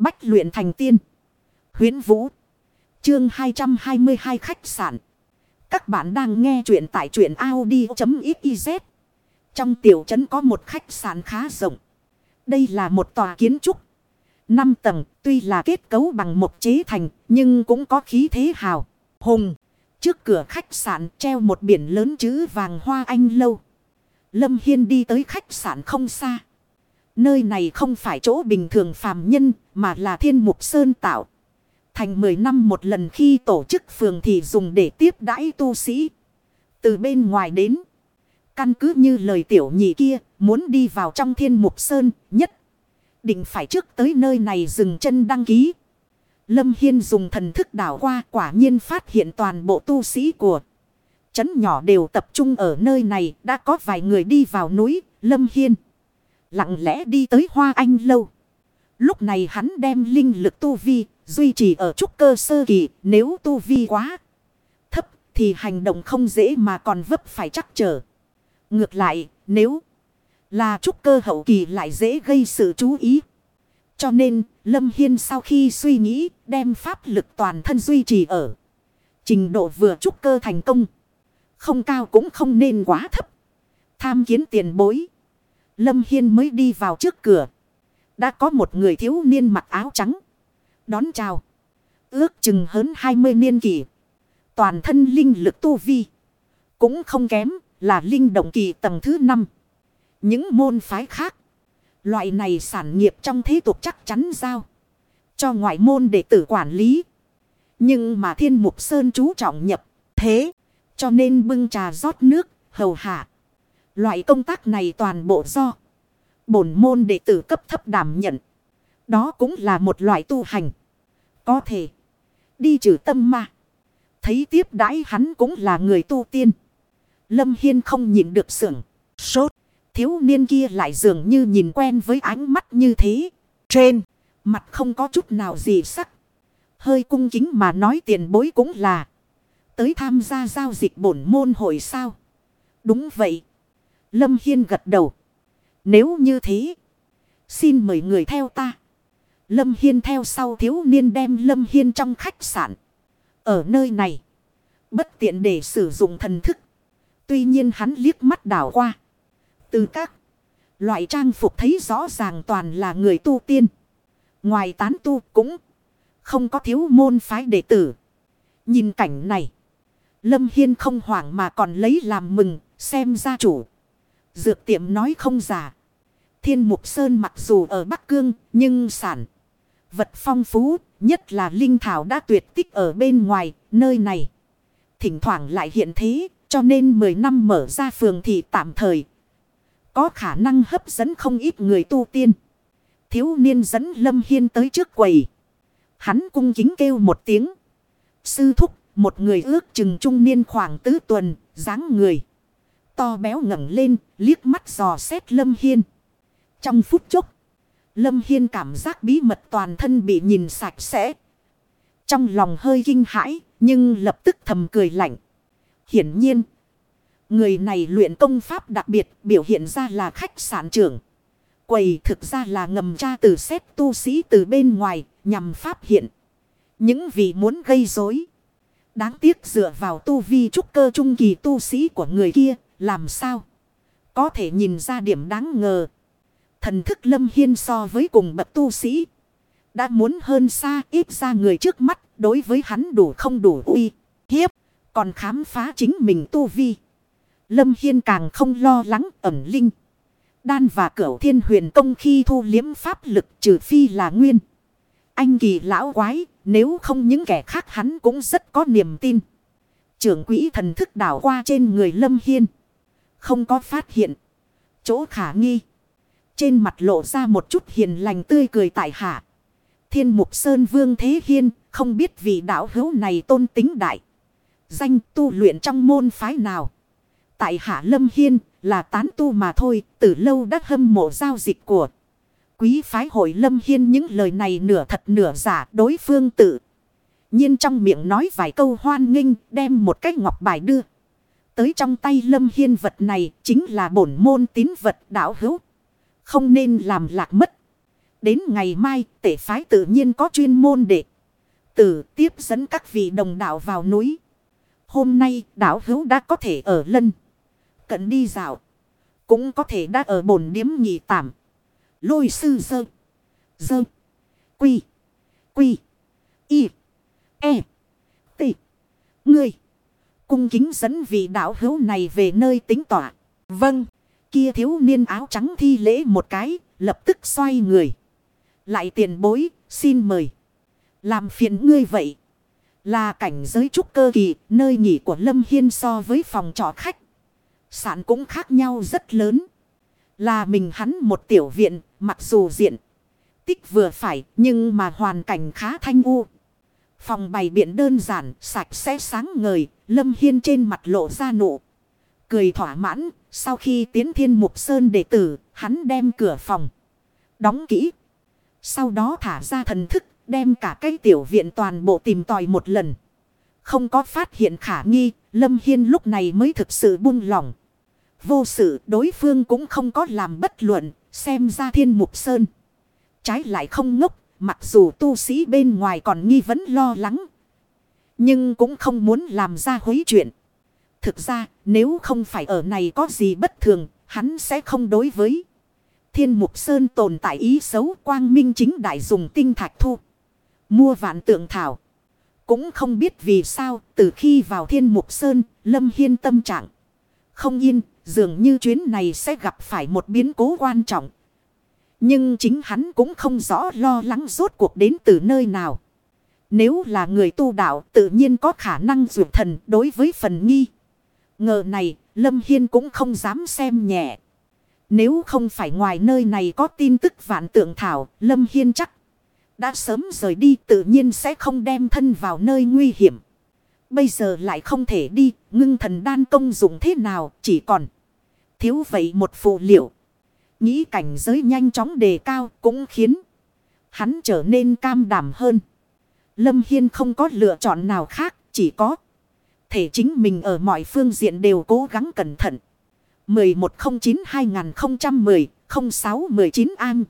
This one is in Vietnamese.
Bách luyện thành tiên. Huyến Vũ. Chương 222 khách sạn. Các bạn đang nghe truyện tại truyện Audi.xyz. Trong tiểu trấn có một khách sạn khá rộng. Đây là một tòa kiến trúc. năm tầng, tuy là kết cấu bằng một chế thành, nhưng cũng có khí thế hào. Hùng. Trước cửa khách sạn treo một biển lớn chữ vàng hoa anh lâu. Lâm Hiên đi tới khách sạn không xa. Nơi này không phải chỗ bình thường phàm nhân, mà là thiên mục sơn tạo. Thành 10 năm một lần khi tổ chức phường thì dùng để tiếp đãi tu sĩ. Từ bên ngoài đến. Căn cứ như lời tiểu nhị kia, muốn đi vào trong thiên mục sơn, nhất. Định phải trước tới nơi này dừng chân đăng ký. Lâm Hiên dùng thần thức đảo qua, quả nhiên phát hiện toàn bộ tu sĩ của. Chấn nhỏ đều tập trung ở nơi này, đã có vài người đi vào núi, Lâm Hiên. Lặng lẽ đi tới Hoa Anh Lâu. Lúc này hắn đem linh lực tu vi duy trì ở trúc cơ sơ kỳ, nếu tu vi quá thấp thì hành động không dễ mà còn vấp phải chắc trở. Ngược lại, nếu là trúc cơ hậu kỳ lại dễ gây sự chú ý. Cho nên, Lâm Hiên sau khi suy nghĩ đem pháp lực toàn thân duy trì ở trình độ vừa trúc cơ thành công. Không cao cũng không nên quá thấp. Tham kiến tiền bối. Lâm Hiên mới đi vào trước cửa. Đã có một người thiếu niên mặc áo trắng. Đón chào. Ước chừng hơn 20 niên kỷ. Toàn thân linh lực tu vi. Cũng không kém là linh động kỳ tầng thứ 5. Những môn phái khác. Loại này sản nghiệp trong thế tục chắc chắn giao. Cho ngoại môn đệ tử quản lý. Nhưng mà thiên mục sơn chú trọng nhập. Thế. Cho nên bưng trà rót nước. Hầu hạ. Loại công tác này toàn bộ do. Bổn môn đệ tử cấp thấp đảm nhận. Đó cũng là một loại tu hành. Có thể. Đi trừ tâm ma. Thấy tiếp đãi hắn cũng là người tu tiên. Lâm Hiên không nhìn được sưởng. Sốt. Thiếu niên kia lại dường như nhìn quen với ánh mắt như thế. Trên. Mặt không có chút nào gì sắc. Hơi cung kính mà nói tiền bối cũng là. Tới tham gia giao dịch bổn môn hội sao. Đúng vậy. Lâm Hiên gật đầu. Nếu như thế. Xin mời người theo ta. Lâm Hiên theo sau thiếu niên đem Lâm Hiên trong khách sạn. Ở nơi này. Bất tiện để sử dụng thần thức. Tuy nhiên hắn liếc mắt đảo qua. Từ các loại trang phục thấy rõ ràng toàn là người tu tiên. Ngoài tán tu cũng không có thiếu môn phái đệ tử. Nhìn cảnh này. Lâm Hiên không hoảng mà còn lấy làm mừng, xem ra chủ. Dược tiệm nói không giả. Thiên Mục Sơn mặc dù ở Bắc Cương nhưng sản. Vật phong phú nhất là linh thảo đã tuyệt tích ở bên ngoài nơi này. Thỉnh thoảng lại hiện thế cho nên 10 năm mở ra phường thị tạm thời. Có khả năng hấp dẫn không ít người tu tiên. Thiếu niên dẫn Lâm Hiên tới trước quầy. Hắn cung kính kêu một tiếng. Sư thúc, một người ước chừng trung niên khoảng tứ tuần, dáng người. To béo ngẩng lên, liếc mắt dò xét Lâm Hiên. Trong phút chốc, Lâm Hiên cảm giác bí mật toàn thân bị nhìn sạch sẽ. Trong lòng hơi kinh hãi, nhưng lập tức thầm cười lạnh. Hiển nhiên, người này luyện công pháp đặc biệt biểu hiện ra là khách sạn trưởng. Quầy thực ra là ngầm tra từ xét tu sĩ từ bên ngoài nhằm phát hiện. Những vị muốn gây rối. Đáng tiếc dựa vào tu vi trúc cơ trung kỳ tu sĩ của người kia làm sao. Có thể nhìn ra điểm đáng ngờ. Thần thức lâm hiên so với cùng bậc tu sĩ. Đã muốn hơn xa ít ra người trước mắt đối với hắn đủ không đủ uy hiếp. Còn khám phá chính mình tu vi. Lâm Hiên càng không lo lắng ẩm linh. Đan và cửu thiên huyền công khi thu liếm pháp lực trừ phi là nguyên. Anh kỳ lão quái, nếu không những kẻ khác hắn cũng rất có niềm tin. Trưởng quỹ thần thức đảo qua trên người Lâm Hiên. Không có phát hiện. Chỗ khả nghi. Trên mặt lộ ra một chút hiền lành tươi cười tại hạ. Thiên mục sơn vương thế hiên, không biết vị đạo hữu này tôn tính đại. Danh tu luyện trong môn phái nào. Tại hạ lâm hiên là tán tu mà thôi, từ lâu đã hâm mộ giao dịch của. Quý phái hội lâm hiên những lời này nửa thật nửa giả đối phương tự. nhiên trong miệng nói vài câu hoan nghênh đem một cái ngọc bài đưa. Tới trong tay lâm hiên vật này chính là bổn môn tín vật đạo hữu. Không nên làm lạc mất. Đến ngày mai, tể phái tự nhiên có chuyên môn để tử tiếp dẫn các vị đồng đạo vào núi. Hôm nay, đạo hữu đã có thể ở lân. Cận đi dạo. Cũng có thể đã ở bổn điếm nhị tạm. Lôi sư dơ. Dơ. Quy. Quy. Y. E. T. Ngươi. Cung kính dẫn vị đạo hữu này về nơi tính tỏa. Vâng. Kia thiếu niên áo trắng thi lễ một cái. Lập tức xoay người. Lại tiền bối. Xin mời. Làm phiền ngươi vậy. Là cảnh giới trúc cơ kỳ. Nơi nghỉ của Lâm Hiên so với phòng trọ khách. Sản cũng khác nhau rất lớn. Là mình hắn một tiểu viện. Mặc dù diện. Tích vừa phải. Nhưng mà hoàn cảnh khá thanh u. Phòng bày biện đơn giản, sạch sẽ sáng ngời, Lâm Hiên trên mặt lộ ra nụ. Cười thỏa mãn, sau khi tiến thiên mục sơn đệ tử, hắn đem cửa phòng. Đóng kỹ. Sau đó thả ra thần thức, đem cả cái tiểu viện toàn bộ tìm tòi một lần. Không có phát hiện khả nghi, Lâm Hiên lúc này mới thực sự buông lỏng. Vô sự đối phương cũng không có làm bất luận, xem ra thiên mục sơn. Trái lại không ngốc, Mặc dù tu sĩ bên ngoài còn nghi vấn lo lắng. Nhưng cũng không muốn làm ra hối chuyện. Thực ra, nếu không phải ở này có gì bất thường. Hắn sẽ không đối với. Thiên Mục Sơn tồn tại ý xấu quang minh chính đại dùng tinh thạch thu. Mua vạn tượng thảo. Cũng không biết vì sao, từ khi vào Thiên Mục Sơn, Lâm Hiên tâm trạng. Không yên, dường như chuyến này sẽ gặp phải một biến cố quan trọng. Nhưng chính hắn cũng không rõ lo lắng rốt cuộc đến từ nơi nào. Nếu là người tu đạo, tự nhiên có khả năng dụ thần đối với phần nghi. Ngờ này, Lâm Hiên cũng không dám xem nhẹ. Nếu không phải ngoài nơi này có tin tức vạn tượng thảo, Lâm Hiên chắc đã sớm rời đi, tự nhiên sẽ không đem thân vào nơi nguy hiểm. Bây giờ lại không thể đi, ngưng thần đan công dụng thế nào, chỉ còn thiếu vậy một phụ liệu. Nghĩ cảnh giới nhanh chóng đề cao cũng khiến hắn trở nên cam đảm hơn. Lâm Hiên không có lựa chọn nào khác, chỉ có thể chính mình ở mọi phương diện đều cố gắng cẩn thận. 1109-2010-0619 An